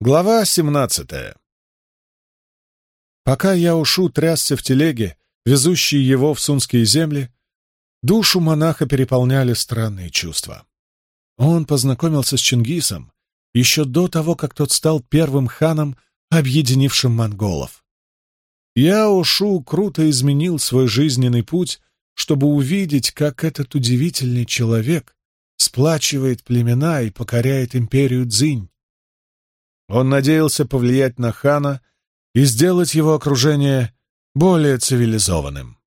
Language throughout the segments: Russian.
Глава 17 Пока я ушу трясся в телеге, везущей его в сунские земли, душу монаха переполняли странные чувства. Он познакомился с Чингисом еще до того, как тот стал первым ханом, объединившим монголов. Я ушу круто изменил свой жизненный путь, чтобы увидеть, как этот удивительный человек сплачивает племена и покоряет империю Цзинь. Он надеялся повлиять на хана и сделать его окружение более цивилизованным.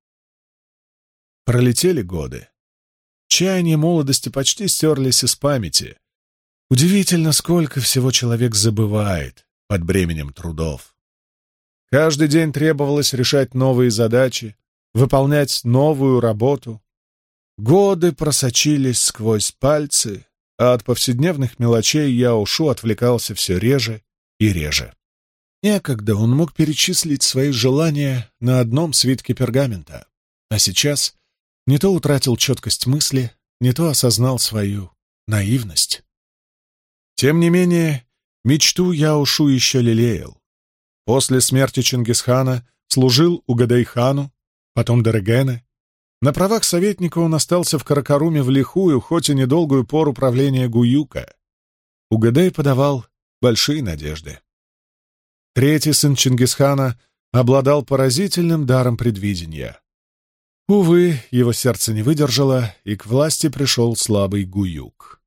Пролетели годы. Чаяния молодости почти стерлись из памяти. Удивительно, сколько всего человек забывает под бременем трудов. Каждый день требовалось решать новые задачи, выполнять новую работу. Годы просочились сквозь пальцы, а от повседневных мелочей я ушу отвлекался все реже и реже. Некогда он мог перечислить свои желания на одном свитке пергамента, а сейчас не то утратил четкость мысли, не то осознал свою наивность. Тем не менее, мечту я ушу еще лелеял. После смерти Чингисхана служил у Гадайхану, потом Дерегене, на правах советника он остался в Каракаруме в лихую, хоть и недолгую пору правления Гуюка. Угадей подавал большие надежды. Третий сын Чингисхана обладал поразительным даром предвидения. Увы, его сердце не выдержало, и к власти пришел слабый Гуюк.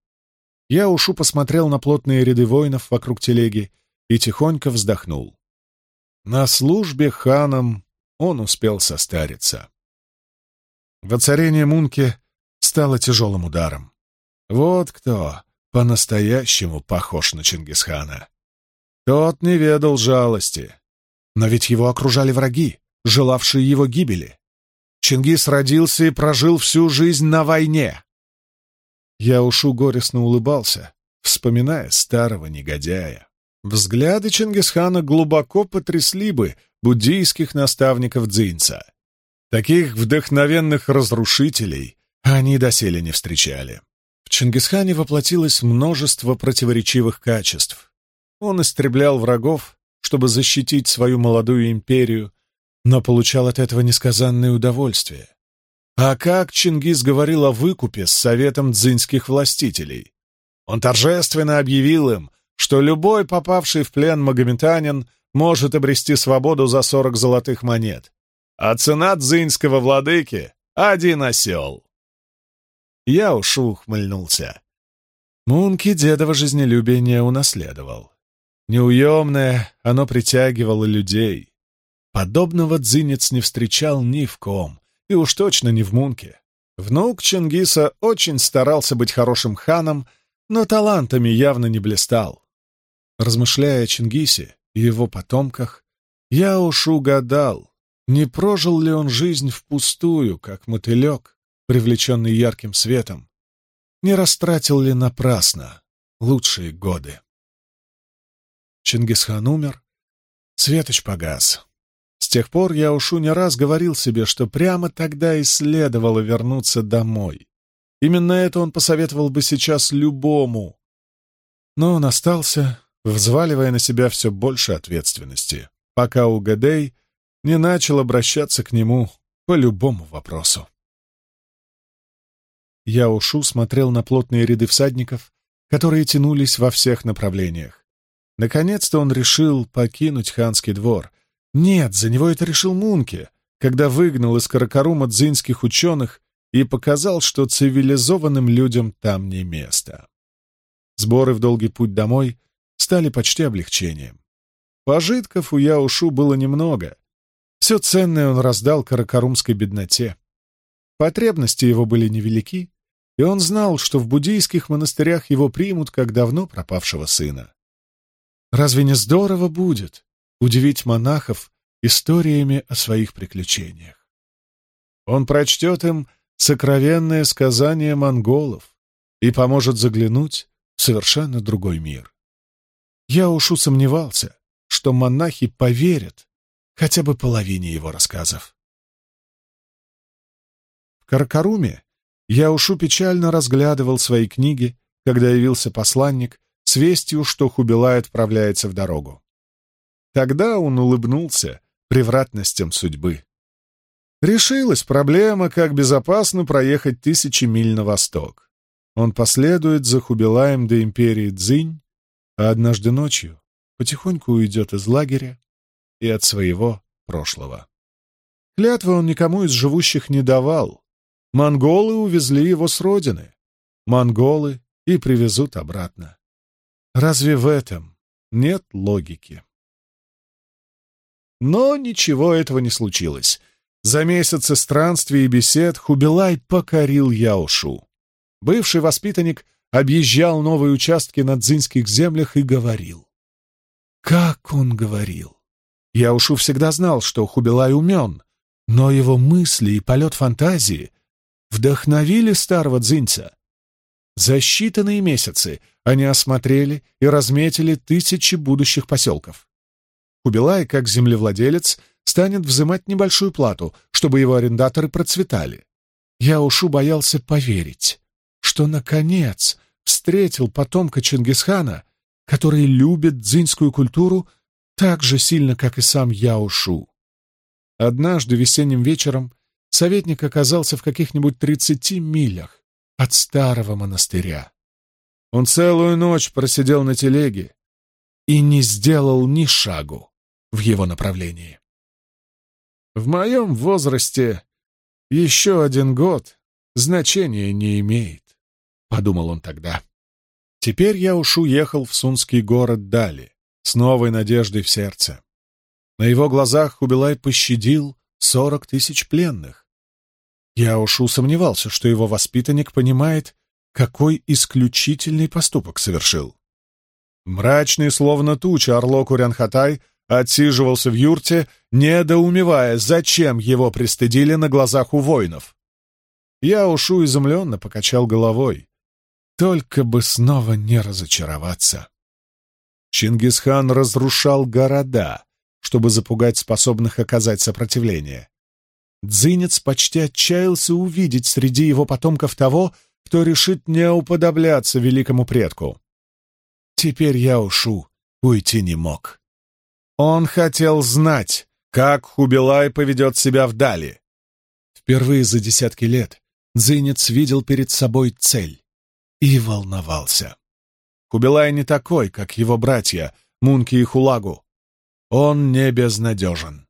Я ушу посмотрел на плотные ряды воинов вокруг телеги и тихонько вздохнул. На службе ханом он успел состариться. Воцарение Мунки стало тяжелым ударом. Вот кто по-настоящему похож на Чингисхана. Тот не ведал жалости. Но ведь его окружали враги, желавшие его гибели. Чингис родился и прожил всю жизнь на войне. Я ушу горестно улыбался, вспоминая старого негодяя. Взгляды Чингисхана глубоко потрясли бы буддийских наставников Дзинца. Таких вдохновенных разрушителей они доселе не встречали. В Чингисхане воплотилось множество противоречивых качеств. Он истреблял врагов, чтобы защитить свою молодую империю, но получал от этого несказанное удовольствие. А как Чингис говорил о выкупе с советом дзинских властителей? Он торжественно объявил им, что любой попавший в плен магометанин может обрести свободу за сорок золотых монет, а цена дзынского владыки — один осел. Я уж ухмыльнулся. Мунки дедово жизнелюбие не унаследовал. Неуемное, оно притягивало людей. Подобного дзынец не встречал ни в ком, и уж точно не в Мунке. Внук Чингиса очень старался быть хорошим ханом, но талантами явно не блистал. Размышляя о Чингисе и его потомках, я уж угадал, не прожил ли он жизнь впустую, как мотылек, привлеченный ярким светом? Не растратил ли напрасно лучшие годы? Чингисхан умер, светоч погас. С тех пор я ушу не раз говорил себе, что прямо тогда и следовало вернуться домой. Именно это он посоветовал бы сейчас любому. Но он остался, взваливая на себя все больше ответственности, пока Угадей не начал обращаться к нему по любому вопросу. Я ушу смотрел на плотные ряды всадников, которые тянулись во всех направлениях. Наконец-то он решил покинуть ханский двор. Нет, за него это решил Мунке, когда выгнал из Каракарума дзинских ученых и показал, что цивилизованным людям там не место. Сборы в долгий путь домой стали почти облегчением. Пожитков у Яушу было немного, все ценное он раздал каракарумской бедноте. Потребности его были невелики, и он знал, что в буддийских монастырях его примут как давно пропавшего сына. Разве не здорово будет удивить монахов историями о своих приключениях? Он прочтет им сокровенное сказание монголов и поможет заглянуть в совершенно другой мир. Я уж усомневался, что монахи поверят хотя бы половине его рассказов. В Каркаруме я ушу печально разглядывал свои книги, когда явился посланник с вестью, что Хубилай отправляется в дорогу. Тогда он улыбнулся превратностям судьбы. Решилась проблема, как безопасно проехать тысячи миль на восток. Он последует за Хубилаем до империи Цзинь, а однажды ночью потихоньку уйдет из лагеря и от своего прошлого. Клятвы он никому из живущих не давал. Монголы увезли его с родины. Монголы и привезут обратно. Разве в этом нет логики? Но ничего этого не случилось. За месяцы странствий и бесед Хубилай покорил Яушу. Бывший воспитанник объезжал новые участки на дзинских землях и говорил. Как он говорил! Яушу всегда знал, что Хубилай умен, но его мысли и полет фантазии вдохновили старого дзинца. За считанные месяцы они осмотрели и разметили тысячи будущих поселков. Хубилай, как землевладелец, станет взимать небольшую плату, чтобы его арендаторы процветали. Яушу боялся поверить, что, наконец, встретил потомка Чингисхана, который любит дзинскую культуру так же сильно, как и сам Яушу. Однажды весенним вечером советник оказался в каких-нибудь тридцати милях от старого монастыря. Он целую ночь просидел на телеге и не сделал ни шагу в его направлении. В моем возрасте еще один год значения не имеет, — подумал он тогда. Теперь я уж уехал в Сунский город Дали, с новой надеждой в сердце. На его глазах Хубилай пощадил сорок тысяч пленных. Я уж усомневался, что его воспитанник понимает, какой исключительный поступок совершил. Мрачный, словно туча, Орло Курянхатай отсиживался в юрте, недоумевая, зачем его пристыдили на глазах у воинов. Я ушу изумленно покачал головой. Только бы снова не разочароваться. Чингисхан разрушал города, чтобы запугать способных оказать сопротивление. Дзинец почти отчаялся увидеть среди его потомков того, кто решит не уподобляться великому предку. Теперь я ушу, уйти не мог. Он хотел знать, как Хубилай поведет себя вдали. Впервые за десятки лет Дзинец видел перед собой цель и волновался. Хубилай не такой, как его братья Мунки и Хулагу. Он не безнадежен.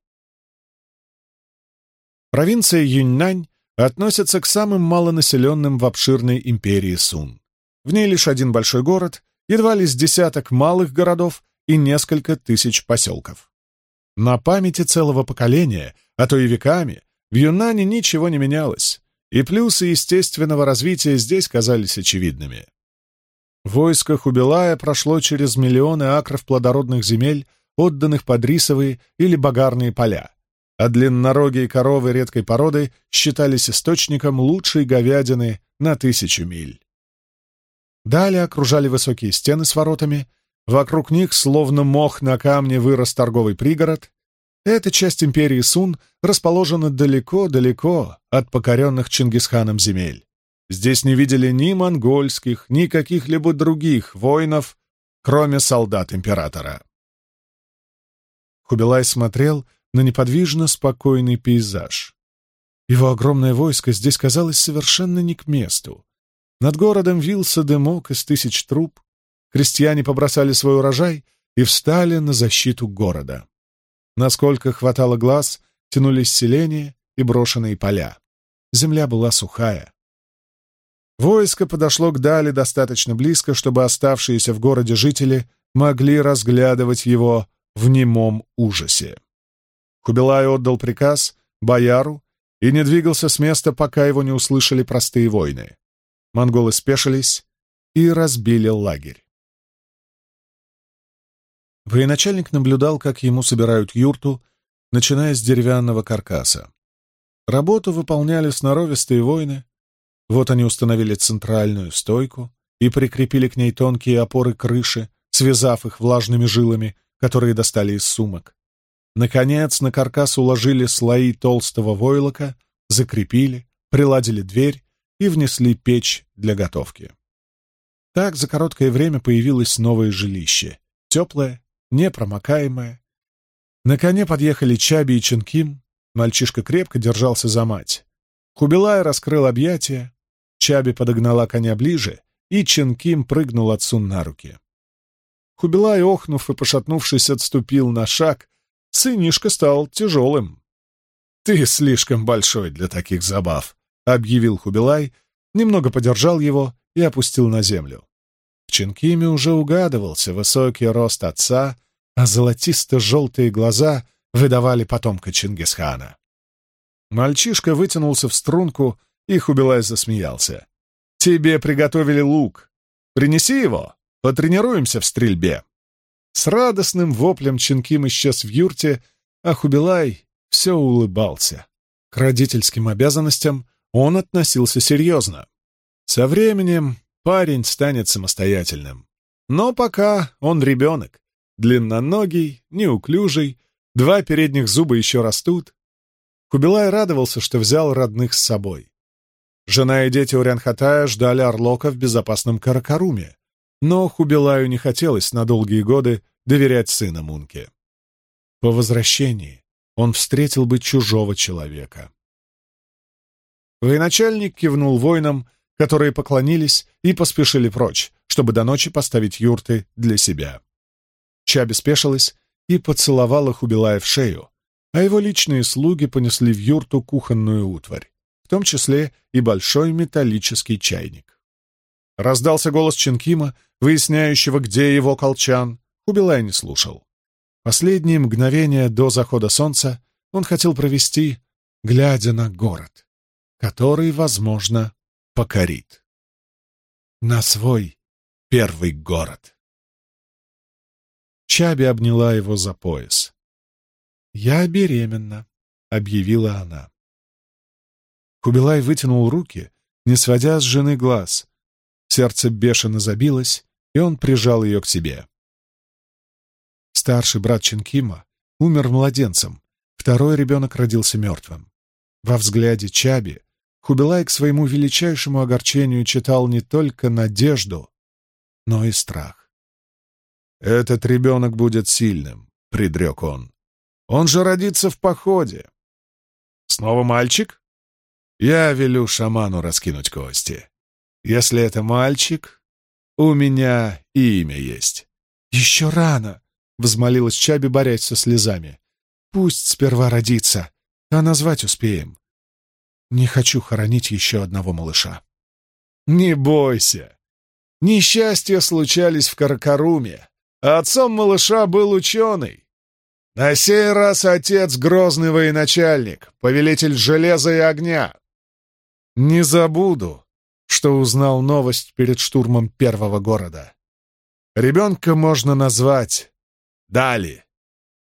Провинция Юньнань относится к самым малонаселенным в обширной империи Сун. В ней лишь один большой город, едва ли с десяток малых городов и несколько тысяч поселков. На памяти целого поколения, а то и веками, в Юнане ничего не менялось, и плюсы естественного развития здесь казались очевидными. Войско Хубилая прошло через миллионы акров плодородных земель, отданных под рисовые или багарные поля, а длиннорогие коровы редкой породы считались источником лучшей говядины на тысячу миль. Далее окружали высокие стены с воротами, вокруг них, словно мох на камне, вырос торговый пригород. Эта часть империи Сун расположена далеко-далеко от покоренных Чингисханом земель. Здесь не видели ни монгольских, ни каких-либо других воинов, кроме солдат императора. Хубилай смотрел на неподвижно спокойный пейзаж. Его огромное войско здесь казалось совершенно не к месту. Над городом вился дымок из тысяч труб, крестьяне побросали свой урожай и встали на защиту города. Насколько хватало глаз, тянулись селения и брошенные поля. Земля была сухая. Войско подошло к Дали достаточно близко, чтобы оставшиеся в городе жители могли разглядывать его в немом ужасе. Кубилай отдал приказ бояру и не двигался с места, пока его не услышали простые воины. Монголы спешились и разбили лагерь. Военачальник наблюдал, как ему собирают юрту, начиная с деревянного каркаса. Работу выполняли сноровистые воины. Вот они установили центральную стойку и прикрепили к ней тонкие опоры крыши, связав их влажными жилами, которые достали из сумок. Наконец на каркас уложили слои толстого войлока, закрепили, приладили дверь и внесли печь для готовки. Так за короткое время появилось новое жилище. Теплое, непромокаемое. На коне подъехали Чаби и Ченким. Мальчишка крепко держался за мать. Хубилай раскрыл объятия. Чаби подогнала коня ближе, и Ченким прыгнул отцу на руки. Хубилай, охнув и пошатнувшись, отступил на шаг. Сынишка стал тяжелым. «Ты слишком большой для таких забав», — объявил Хубилай, немного подержал его и опустил на землю. В Ченкиме уже угадывался высокий рост отца, а золотисто-желтые глаза выдавали потомка Чингисхана. Мальчишка вытянулся в струнку, и Хубилай засмеялся. «Тебе приготовили лук. Принеси его, потренируемся в стрельбе». С радостным воплем Чинким исчез в юрте, а Хубилай все улыбался. К родительским обязанностям он относился серьезно. Со временем парень станет самостоятельным. Но пока он ребенок, длинноногий, неуклюжий, два передних зуба еще растут. Кубилай радовался, что взял родных с собой. Жена и дети Урянхатая ждали Орлока в безопасном Каракаруме, но Хубилаю не хотелось на долгие годы доверять сына Мунке. По возвращении он встретил бы чужого человека. Военачальник кивнул воинам, которые поклонились и поспешили прочь, чтобы до ночи поставить юрты для себя. Ча беспешилась и поцеловала Хубилая в шею, а его личные слуги понесли в юрту кухонную утварь, в том числе и большой металлический чайник. Раздался голос Ченкима, выясняющего, где его колчан. Хубилай не слушал. Последние мгновения до захода солнца он хотел провести, глядя на город, который, возможно, покорит. На свой первый город. Чаби обняла его за пояс. «Я беременна», — объявила она. Кубилай вытянул руки, не сводя с жены глаз. Сердце бешено забилось, и он прижал ее к себе. Старший брат Чинкима умер младенцем, второй ребенок родился мертвым. Во взгляде Чаби Хубилай к своему величайшему огорчению читал не только надежду, но и страх. «Этот ребенок будет сильным», — предрек он. «Он же родится в походе». «Снова мальчик?» «Я велю шаману раскинуть кости. Если это мальчик, у меня имя есть». «Еще рано», — взмолилась Чаби, борясь со слезами. «Пусть сперва родится, а назвать успеем. Не хочу хоронить еще одного малыша». «Не бойся. Несчастья случались в Каракаруме, а отцом малыша был ученый. На сей раз отец — грозный военачальник, повелитель железа и огня. Не забуду, что узнал новость перед штурмом первого города. Ребенка можно назвать Дали.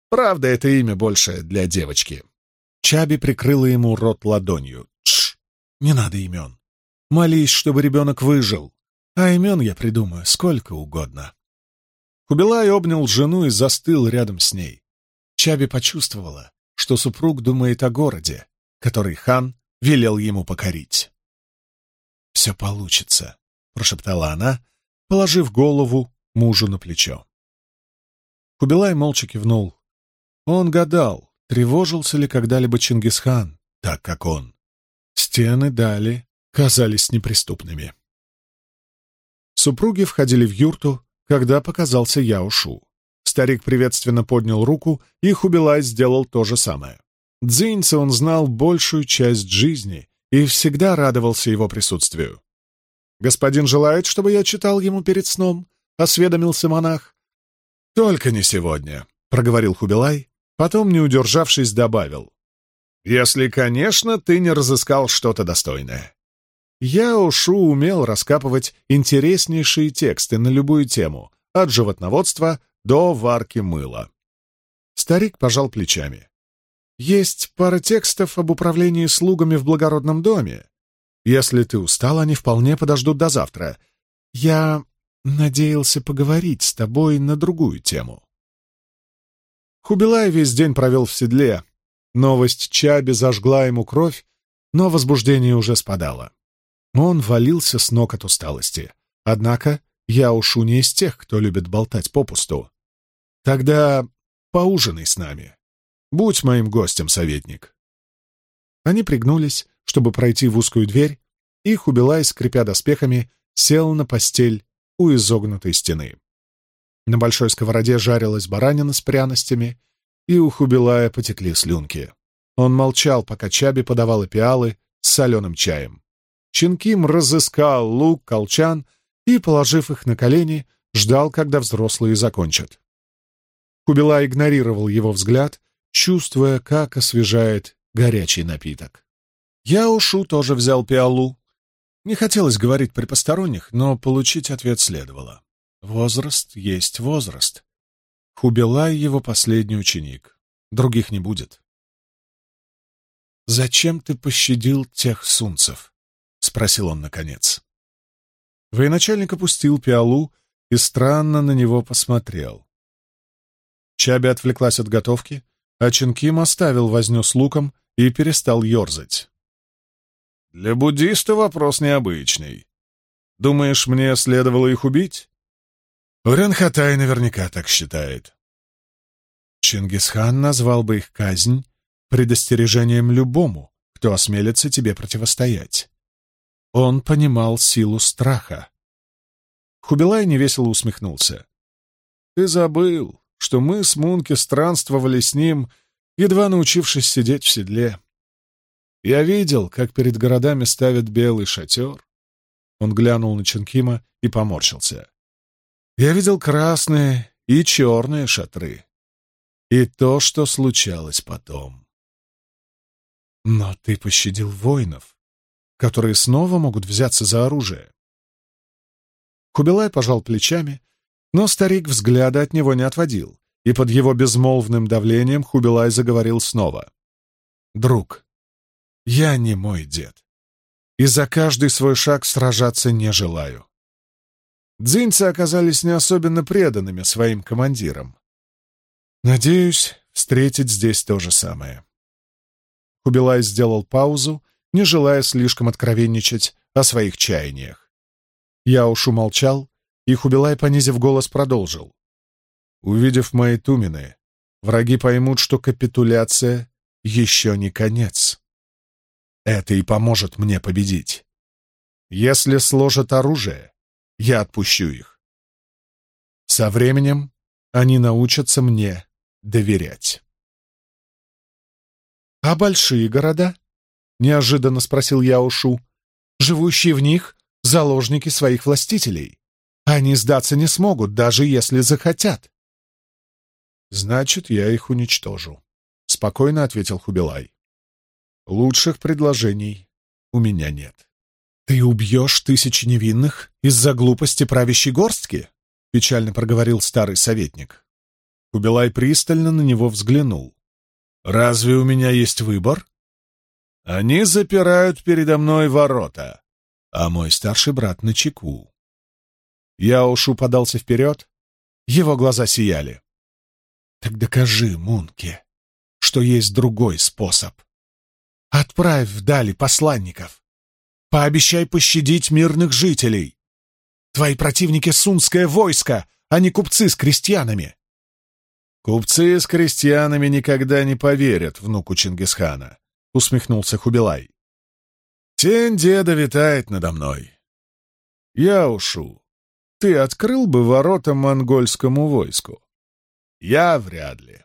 Правда, это имя больше для девочки. Чаби прикрыла ему рот ладонью. Тш, не надо имен. Молись, чтобы ребенок выжил. А имен я придумаю сколько угодно. Кубилай обнял жену и застыл рядом с ней. Чаби почувствовала, что супруг думает о городе, который хан велел ему покорить. «Все получится», — прошептала она, положив голову мужу на плечо. Кубилай молча кивнул. Он гадал, тревожился ли когда-либо Чингисхан, так как он. Стены дали казались неприступными. Супруги входили в юрту, когда показался Яушу. Старик приветственно поднял руку, и Хубилай сделал то же самое. Дзиньца он знал большую часть жизни и всегда радовался его присутствию. «Господин желает, чтобы я читал ему перед сном?» — осведомился монах. «Только не сегодня», — проговорил Хубилай, потом, не удержавшись, добавил. «Если, конечно, ты не разыскал что-то достойное». Я ушу умел раскапывать интереснейшие тексты на любую тему, от животноводства до варки мыла. Старик пожал плечами. «Есть пара текстов об управлении слугами в благородном доме. Если ты устал, они вполне подождут до завтра. Я надеялся поговорить с тобой на другую тему. Хубилай весь день провел в седле. Новость Чаби зажгла ему кровь, но возбуждение уже спадало. Он валился с ног от усталости. Однако я ушу не из тех, кто любит болтать попусту. Тогда поужинай с нами. Будь моим гостем, советник. Они пригнулись, чтобы пройти в узкую дверь, и Хубилай, скрипя доспехами, сел на постель у изогнутой стены. На большой сковороде жарилась баранина с пряностями, и у Хубилая потекли слюнки. Он молчал, пока Чаби подавала пиалы с соленым чаем. Чинким разыскал лук, колчан и, положив их на колени, ждал, когда взрослые закончат. Хубила игнорировал его взгляд, чувствуя, как освежает горячий напиток. Я ушу тоже взял пиалу. Не хотелось говорить при посторонних, но получить ответ следовало. Возраст есть возраст. Хубилай — его последний ученик. Других не будет. «Зачем ты пощадил тех сунцев?» — спросил он наконец. Военачальник опустил пиалу и странно на него посмотрел. Чаби отвлеклась от готовки, а Чинким оставил возню с луком и перестал ерзать. «Для буддиста вопрос необычный. Думаешь, мне следовало их убить?» Уренхатай наверняка так считает. Чингисхан назвал бы их казнь предостережением любому, кто осмелится тебе противостоять. Он понимал силу страха. Хубилай невесело усмехнулся. «Ты забыл, что мы с Мунки странствовали с ним, едва научившись сидеть в седле. Я видел, как перед городами ставят белый шатер». Он глянул на Ченкима и поморщился. Я видел красные и черные шатры. И то, что случалось потом. Но ты пощадил воинов, которые снова могут взяться за оружие. Хубилай пожал плечами, но старик взгляда от него не отводил, и под его безмолвным давлением Хубилай заговорил снова. «Друг, я не мой дед, и за каждый свой шаг сражаться не желаю. Дзиньцы оказались не особенно преданными своим командирам. Надеюсь, встретить здесь то же самое. Хубилай сделал паузу, не желая слишком откровенничать о своих чаяниях. Я уж умолчал, и Хубилай, понизив голос, продолжил. Увидев мои тумены, враги поймут, что капитуляция еще не конец. Это и поможет мне победить. Если сложат оружие, я отпущу их. Со временем они научатся мне доверять. «А большие города?» — неожиданно спросил я Ушу. «Живущие в них — заложники своих властителей. Они сдаться не смогут, даже если захотят». «Значит, я их уничтожу», — спокойно ответил Хубилай. «Лучших предложений у меня нет». «Ты убьешь тысячи невинных из-за глупости правящей горстки?» — печально проговорил старый советник. Кубилай пристально на него взглянул. «Разве у меня есть выбор?» «Они запирают передо мной ворота, а мой старший брат на чеку». Яушу подался вперед, его глаза сияли. «Так докажи, Мунке, что есть другой способ. Отправь вдали посланников, Пообещай пощадить мирных жителей. Твои противники — сунское войско, а не купцы с крестьянами. Купцы с крестьянами никогда не поверят внуку Чингисхана, — усмехнулся Хубилай. Тень деда витает надо мной. Я ушу. Ты открыл бы ворота монгольскому войску? Я вряд ли.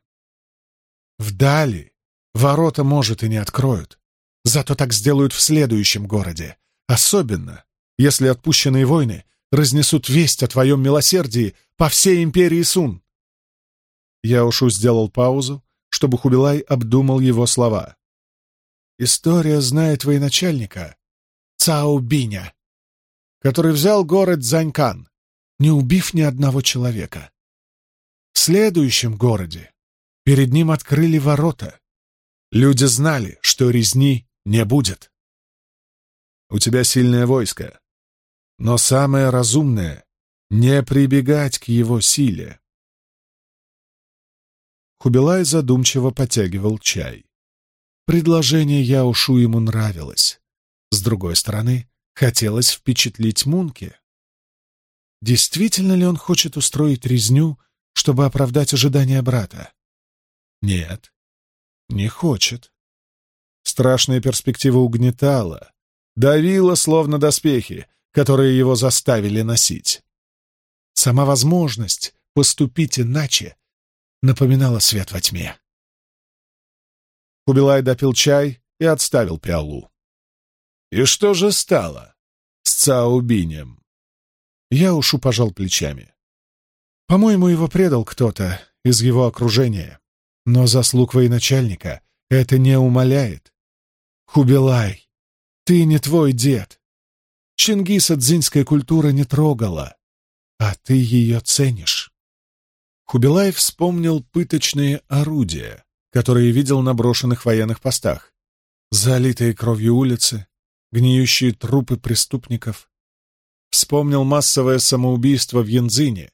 Вдали ворота, может, и не откроют. Зато так сделают в следующем городе. Особенно, если отпущенные войны разнесут весть о твоем милосердии по всей империи Сун. Яушу сделал паузу, чтобы Хубилай обдумал его слова. История знает военачальника Цао Биня, который взял город Занькан, не убив ни одного человека. В следующем городе перед ним открыли ворота. Люди знали, что резни не будет. У тебя сильное войско. Но самое разумное — не прибегать к его силе. Хубилай задумчиво потягивал чай. Предложение Яушу ему нравилось. С другой стороны, хотелось впечатлить Мунке. Действительно ли он хочет устроить резню, чтобы оправдать ожидания брата? Нет, не хочет. Страшная перспектива угнетала, давила, словно доспехи, которые его заставили носить. Сама возможность поступить иначе напоминала свет во тьме. Кубилай допил чай и отставил пиалу. «И что же стало с Цаубинем?» Я ушу пожал плечами. По-моему, его предал кто-то из его окружения. Но заслуг военачальника это не умаляет. Хубилай, ты не твой дед. Чингиса дзинская культура не трогала, а ты ее ценишь. Хубилай вспомнил пыточные орудия, которые видел на брошенных военных постах. Залитые кровью улицы, гниющие трупы преступников. Вспомнил массовое самоубийство в Янзине,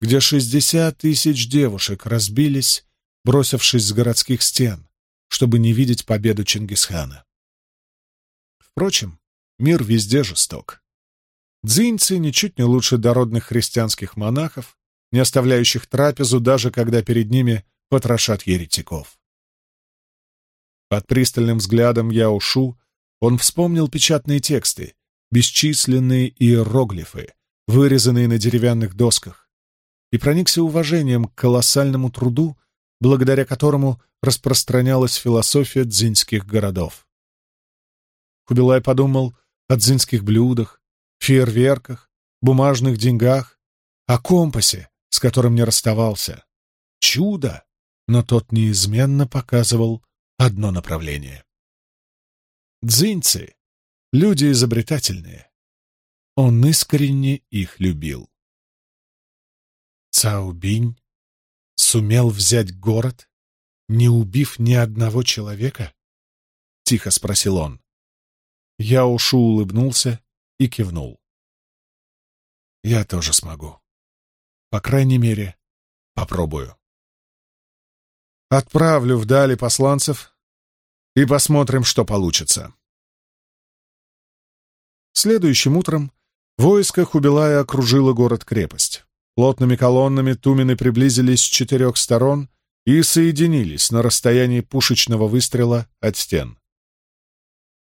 где шестьдесят тысяч девушек разбились, бросившись с городских стен, чтобы не видеть победу Чингисхана. Впрочем, мир везде жесток. Дзиньцы ничуть не лучше дородных христианских монахов, не оставляющих трапезу, даже когда перед ними потрошат еретиков. Под пристальным взглядом Яушу он вспомнил печатные тексты, бесчисленные иероглифы, вырезанные на деревянных досках, и проникся уважением к колоссальному труду, благодаря которому распространялась философия дзиньских городов. Кубилай подумал о дзиньских блюдах, фейерверках, бумажных деньгах, о компасе, с которым не расставался. Чудо! Но тот неизменно показывал одно направление. Дзиньцы — люди изобретательные. Он искренне их любил. Цаобинь сумел взять город, не убив ни одного человека? — тихо спросил он. Я ушу улыбнулся и кивнул. Я тоже смогу. По крайней мере, попробую. Отправлю вдали посланцев и посмотрим, что получится. Следующим утром войско Хубилая окружило город-крепость. Плотными колоннами тумены приблизились с четырех сторон и соединились на расстоянии пушечного выстрела от стен.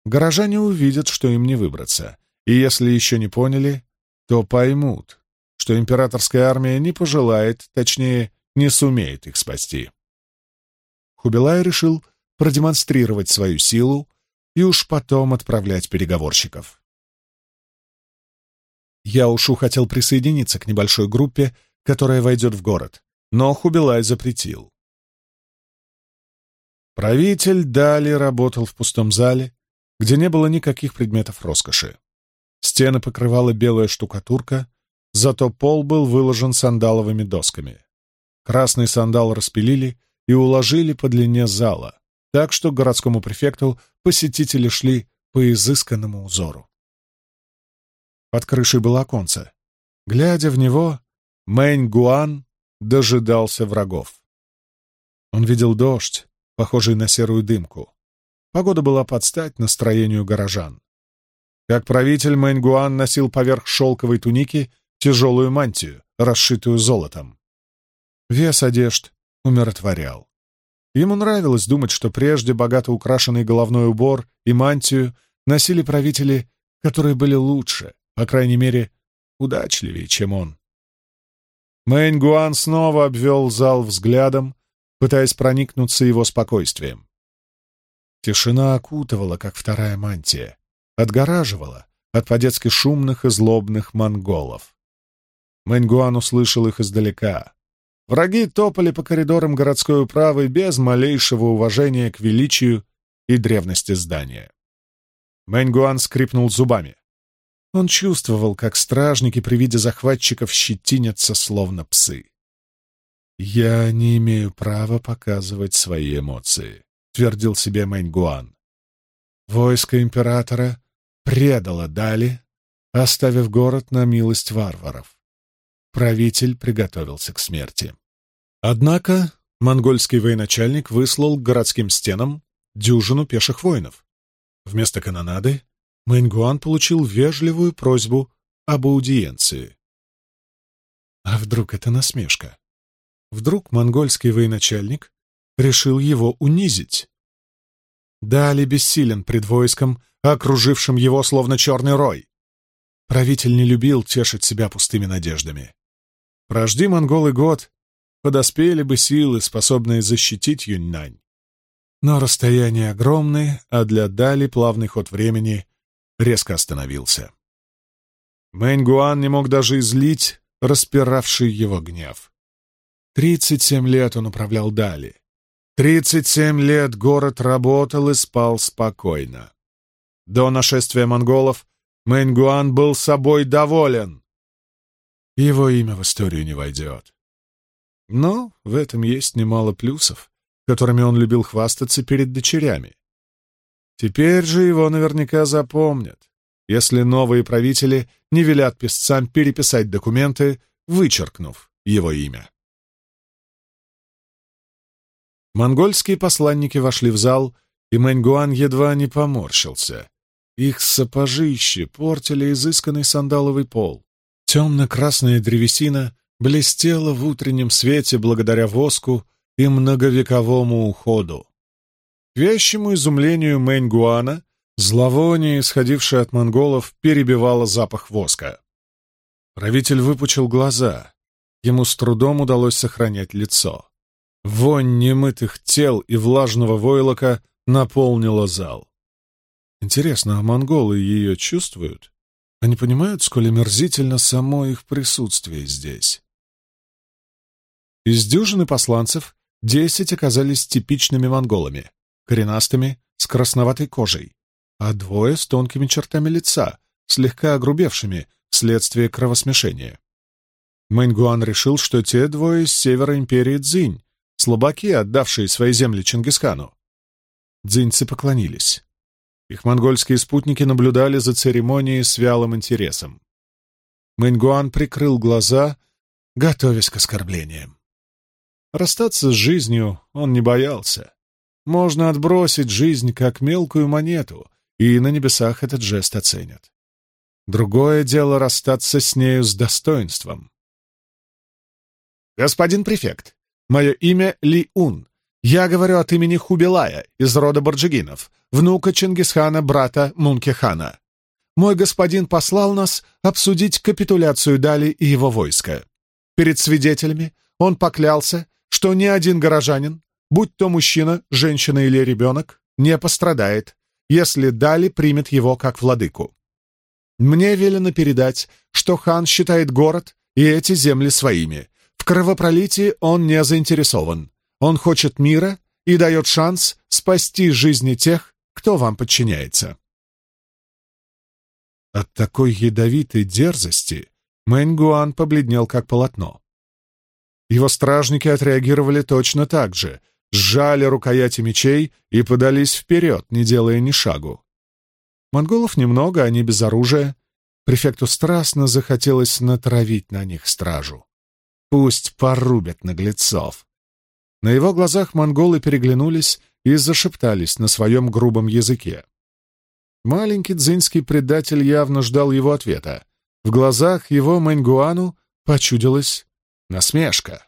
Горожане увидят, что им не выбраться, и если еще не поняли, то поймут, что императорская армия не пожелает, точнее, не сумеет их спасти. Хубилай решил продемонстрировать свою силу и уж потом отправлять переговорщиков. Я ушу хотел присоединиться к небольшой группе, которая войдет в город, но Хубилай запретил. Правитель Дали работал в пустом зале, где не было никаких предметов роскоши. Стены покрывала белая штукатурка, зато пол был выложен сандаловыми досками. Красный сандал распилили и уложили по длине зала, так что городскому префекту посетители шли по изысканному узору. Под крышей было оконце. Глядя в него, Мэнь Гуан дожидался врагов. Он видел дождь, похожий на серую дымку. Погода была под стать настроению горожан. Как правитель Мэнь Гуан носил поверх шелковой туники тяжелую мантию, расшитую золотом. Вес одежд умиротворял. Ему нравилось думать, что прежде богато украшенный головной убор и мантию носили правители, которые были лучше, по крайней мере, удачливее, чем он. Мэнь Гуан снова обвел зал взглядом, пытаясь проникнуться его спокойствием. Тишина окутывала, как вторая мантия, отгораживала от по-детски шумных и злобных монголов. Мэньгуан услышал их издалека. Враги топали по коридорам городской управы без малейшего уважения к величию и древности здания. Мэньгуан скрипнул зубами. Он чувствовал, как стражники при виде захватчиков щетинятся, словно псы. «Я не имею права показывать свои эмоции», — твердил себе Мэньгуан. Войско императора предало Дали, оставив город на милость варваров правитель приготовился к смерти. Однако монгольский военачальник выслал к городским стенам дюжину пеших воинов. Вместо канонады Мэйнгуан получил вежливую просьбу об аудиенции. А вдруг это насмешка? Вдруг монгольский военачальник решил его унизить? Дали бессилен пред войском, окружившим его словно черный рой. Правитель не любил тешить себя пустыми надеждами. Прожди монголы год, подоспели бы силы, способные защитить Юньнань. Но расстояние огромное, а для Дали плавный ход времени резко остановился. Мэньгуан не мог даже излить распиравший его гнев. Тридцать семь лет он управлял Дали. Тридцать семь лет город работал и спал спокойно. До нашествия монголов Мэньгуан был собой доволен. Его имя в историю не войдет. Но в этом есть немало плюсов, которыми он любил хвастаться перед дочерями. Теперь же его наверняка запомнят если новые правители не велят писцам переписать документы, вычеркнув его имя. Монгольские посланники вошли в зал, и Мэньгуан едва не поморщился. Их сапожищи портили изысканный сандаловый пол. Темно-красная древесина блестела в утреннем свете благодаря воску и многовековому уходу. К вещему изумлению Мэньгуана Зловоние, исходившее от монголов, перебивало запах воска. Правитель выпучил глаза. Ему с трудом удалось сохранять лицо. Вонь немытых тел и влажного войлока наполнила зал. Интересно, а монголы ее чувствуют? Они понимают, сколь омерзительно само их присутствие здесь? Из дюжины посланцев десять оказались типичными монголами, коренастыми, с красноватой кожей а двое с тонкими чертами лица, слегка огрубевшими вследствие кровосмешения. Мэньгуан решил, что те двое из севера империи Цзинь, слабаки, отдавшие свои земли Чингисхану. Дзиньцы поклонились. Их монгольские спутники наблюдали за церемонией с вялым интересом. Мэньгуан прикрыл глаза, готовясь к оскорблениям. Расстаться с жизнью он не боялся. Можно отбросить жизнь как мелкую монету и на небесах этот жест оценят. Другое дело расстаться с нею с достоинством. «Господин префект, мое имя Ли Ун. Я говорю от имени Хубилая из рода Барджигинов, внука Чингисхана, брата Мункихана. Мой господин послал нас обсудить капитуляцию Дали и его войска. Перед свидетелями он поклялся, что ни один горожанин, будь то мужчина, женщина или ребенок, не пострадает, если Дали примет его как владыку. Мне велено передать, что хан считает город и эти земли своими. В кровопролитии он не заинтересован. Он хочет мира и дает шанс спасти жизни тех, кто вам подчиняется. От такой ядовитой дерзости Мэньгуан побледнел как полотно. Его стражники отреагировали точно так же, сжали рукояти мечей и подались вперед, не делая ни шагу. Монголов немного, они без оружия. Префекту страстно захотелось натравить на них стражу. Пусть порубят наглецов. На его глазах монголы переглянулись и зашептались на своем грубом языке. Маленький дзинский предатель явно ждал его ответа. В глазах его Мэньгуану почудилась насмешка.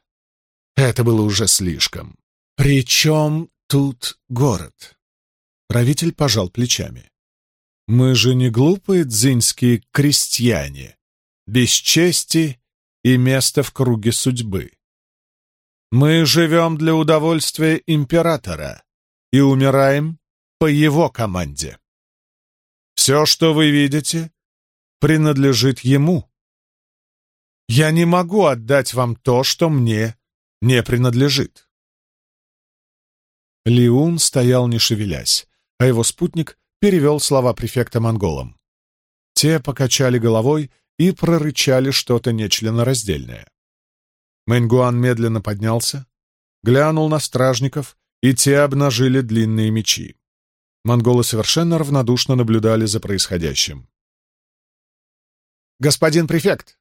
Это было уже слишком. «При чем тут город?» Правитель пожал плечами. «Мы же не глупые дзиньские крестьяне, без чести и места в круге судьбы. Мы живем для удовольствия императора и умираем по его команде. Все, что вы видите, принадлежит ему. Я не могу отдать вам то, что мне не принадлежит. Лиун стоял не шевелясь, а его спутник перевел слова префекта монголам. Те покачали головой и прорычали что-то нечленораздельное. Мэньгуан медленно поднялся, глянул на стражников, и те обнажили длинные мечи. Монголы совершенно равнодушно наблюдали за происходящим. «Господин префект,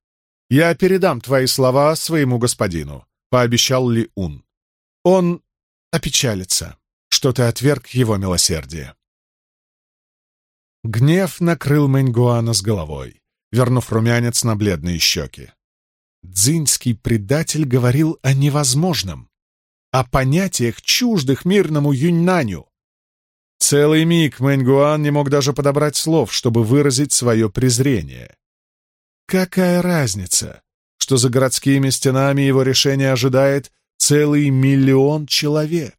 я передам твои слова своему господину», — пообещал Ли Ун. «Он опечалится, что ты отверг его милосердие. Гнев накрыл Мэньгуана с головой, вернув румянец на бледные щеки. Дзиньский предатель говорил о невозможном, о понятиях, чуждых мирному Юньнаню. Целый миг Мэньгуан не мог даже подобрать слов, чтобы выразить свое презрение. Какая разница, что за городскими стенами его решение ожидает целый миллион человек?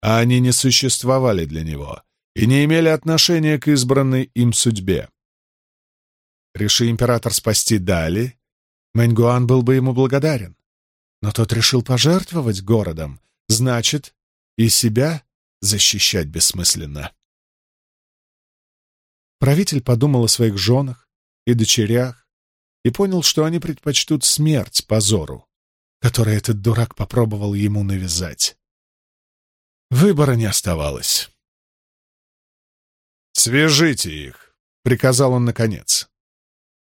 А они не существовали для него и не имели отношения к избранной им судьбе. Реши император спасти Дали, Мэньгуан был бы ему благодарен. Но тот решил пожертвовать городом, значит, и себя защищать бессмысленно. Правитель подумал о своих женах и дочерях и понял, что они предпочтут смерть позору, который этот дурак попробовал ему навязать. Выбора не оставалось. «Свяжите их!» — приказал он наконец.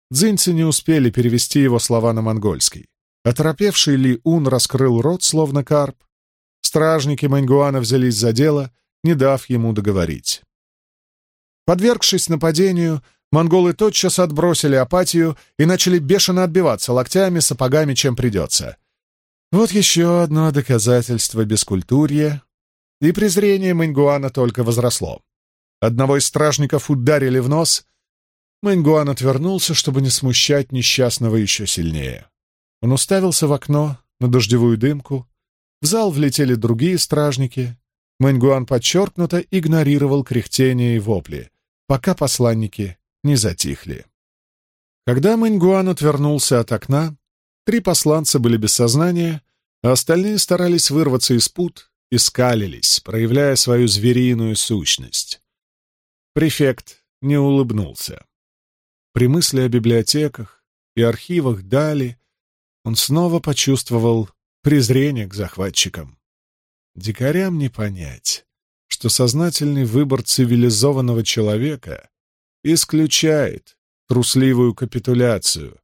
Дзиньцы не успели перевести его слова на монгольский. Оторопевший Ли Ун раскрыл рот, словно карп. Стражники Мэньгуана взялись за дело, не дав ему договорить. Подвергшись нападению, монголы тотчас отбросили апатию и начали бешено отбиваться локтями, сапогами, чем придется. Вот еще одно доказательство бескультурья, и презрение Мэньгуана только возросло. Одного из стражников ударили в нос, Мэньгуан отвернулся, чтобы не смущать несчастного еще сильнее. Он уставился в окно, на дождевую дымку. В зал влетели другие стражники. Мэньгуан подчеркнуто игнорировал кряхтение и вопли, пока посланники не затихли. Когда Мэньгуан отвернулся от окна, три посланца были без сознания, а остальные старались вырваться из пут и скалились, проявляя свою звериную сущность. Префект не улыбнулся. При мысли о библиотеках и архивах Дали он снова почувствовал презрение к захватчикам. Дикарям не понять, что сознательный выбор цивилизованного человека исключает трусливую капитуляцию,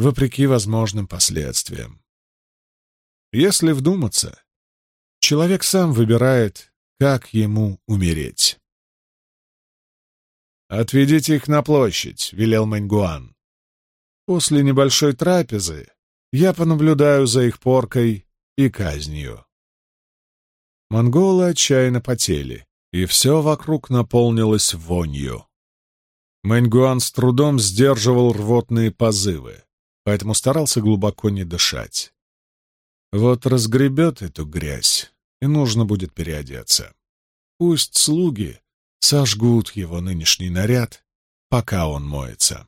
вопреки возможным последствиям. Если вдуматься, человек сам выбирает, как ему умереть. «Отведите их на площадь», — велел Мэньгуан. «После небольшой трапезы я понаблюдаю за их поркой и казнью». Монголы отчаянно потели, и все вокруг наполнилось вонью. Мэньгуан с трудом сдерживал рвотные позывы, поэтому старался глубоко не дышать. Вот разгребет эту грязь, и нужно будет переодеться. Пусть слуги сожгут его нынешний наряд, пока он моется.